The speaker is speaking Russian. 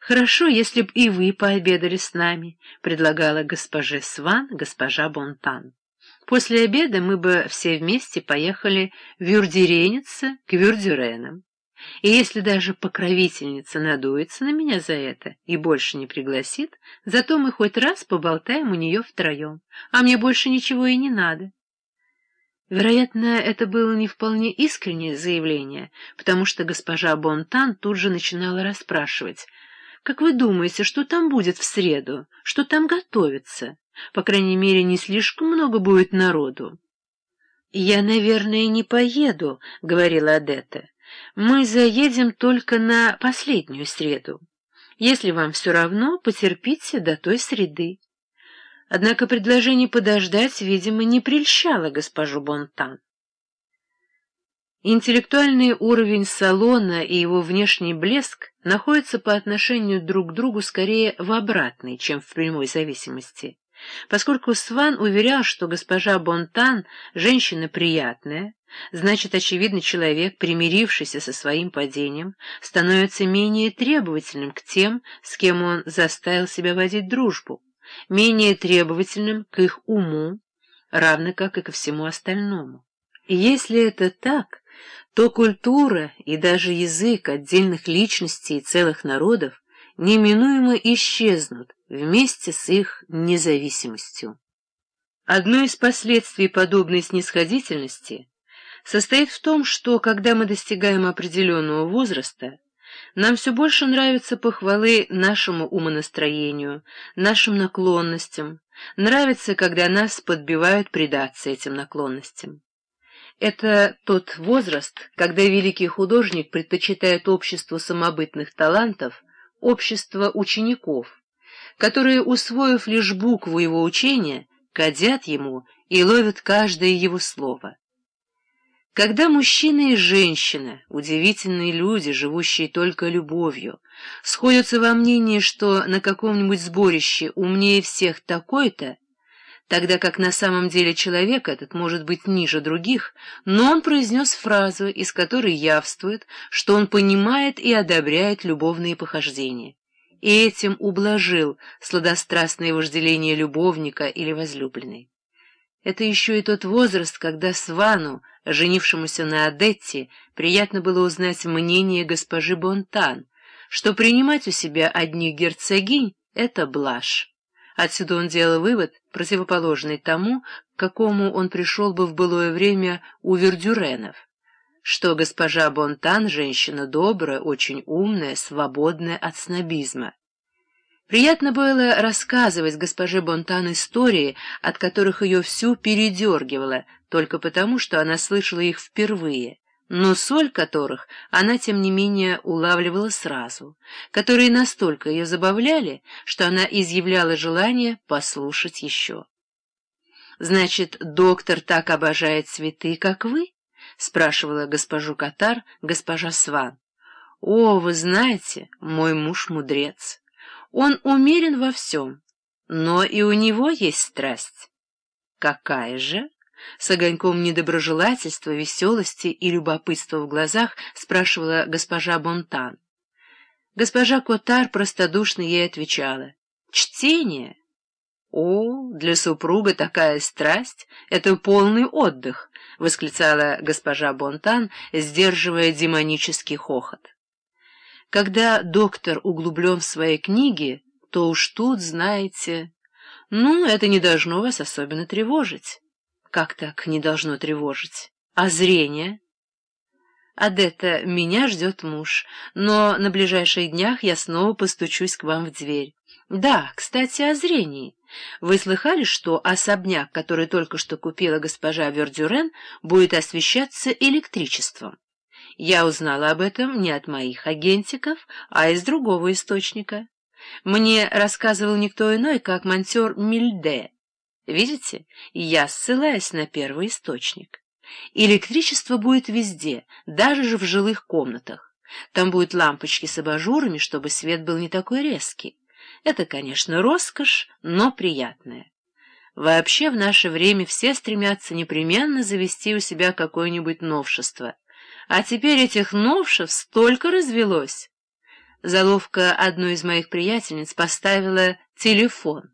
«Хорошо, если б и вы пообедали с нами», — предлагала госпоже Сван госпожа Бонтан. «После обеда мы бы все вместе поехали в Вюрдеренице к Вюрдюренам. И если даже покровительница надуется на меня за это и больше не пригласит, зато мы хоть раз поболтаем у нее втроем, а мне больше ничего и не надо». Вероятно, это было не вполне искреннее заявление, потому что госпожа Бонтан тут же начинала расспрашивать — как вы думаете, что там будет в среду? Что там готовится? По крайней мере, не слишком много будет народу. «Я, наверное, не поеду», — говорила Адетта. «Мы заедем только на последнюю среду. Если вам все равно, потерпите до той среды». Однако предложение подождать, видимо, не прельщало госпожу Бонтан. Интеллектуальный уровень салона и его внешний блеск находятся по отношению друг к другу скорее в обратной, чем в прямой зависимости. Поскольку Сван уверял, что госпожа Бонтан — женщина приятная, значит, очевидно, человек, примирившийся со своим падением, становится менее требовательным к тем, с кем он заставил себя водить дружбу, менее требовательным к их уму, равно как и ко всему остальному. Если это так, то культура и даже язык отдельных личностей и целых народов неминуемо исчезнут вместе с их независимостью. Одно из последствий подобной снисходительности состоит в том, что, когда мы достигаем определенного возраста, нам все больше нравятся похвалы нашему умонастроению, нашим наклонностям, нравится, когда нас подбивают предаться этим наклонностям. Это тот возраст, когда великий художник предпочитает общество самобытных талантов, общество учеников, которые, усвоив лишь букву его учения, кадят ему и ловят каждое его слово. Когда мужчина и женщина, удивительные люди, живущие только любовью, сходятся во мнении, что на каком-нибудь сборище умнее всех такой-то, тогда как на самом деле человек этот может быть ниже других, но он произнес фразу, из которой явствует, что он понимает и одобряет любовные похождения, и этим ублажил сладострастное вожделение любовника или возлюбленной. Это еще и тот возраст, когда Свану, женившемуся на Адетте, приятно было узнать мнение госпожи Бонтан, что принимать у себя одних герцогинь — это блажь. Отсюда он делал вывод, противоположный тому, к какому он пришел бы в былое время у Вердюренов, что госпожа Бонтан — женщина добрая, очень умная, свободная от снобизма. Приятно было рассказывать госпоже Бонтан истории, от которых ее всю передергивало, только потому, что она слышала их впервые но соль которых она, тем не менее, улавливала сразу, которые настолько ее забавляли, что она изъявляла желание послушать еще. «Значит, доктор так обожает цветы, как вы?» — спрашивала госпожу Катар госпожа Сван. «О, вы знаете, мой муж мудрец. Он умерен во всем, но и у него есть страсть». «Какая же?» С огоньком недоброжелательства, веселости и любопытства в глазах спрашивала госпожа Бонтан. Госпожа Котар простодушно ей отвечала. «Чтение!» «О, для супруга такая страсть — это полный отдых!» — восклицала госпожа Бонтан, сдерживая демонический хохот. Когда доктор углублен в своей книге, то уж тут, знаете... Ну, это не должно вас особенно тревожить. Как так не должно тревожить? А зрение? Адетта, меня ждет муж, но на ближайших днях я снова постучусь к вам в дверь. Да, кстати, о зрении. Вы слыхали, что особняк, который только что купила госпожа Вердюрен, будет освещаться электричеством? Я узнала об этом не от моих агентиков, а из другого источника. Мне рассказывал никто иной, как монтер Мильде. Видите, я ссылаюсь на первый источник. Электричество будет везде, даже же в жилых комнатах. Там будут лампочки с абажурами, чтобы свет был не такой резкий. Это, конечно, роскошь, но приятная. Вообще в наше время все стремятся непременно завести у себя какое-нибудь новшество. А теперь этих новшеств столько развелось. заловка одной из моих приятельниц поставила телефон.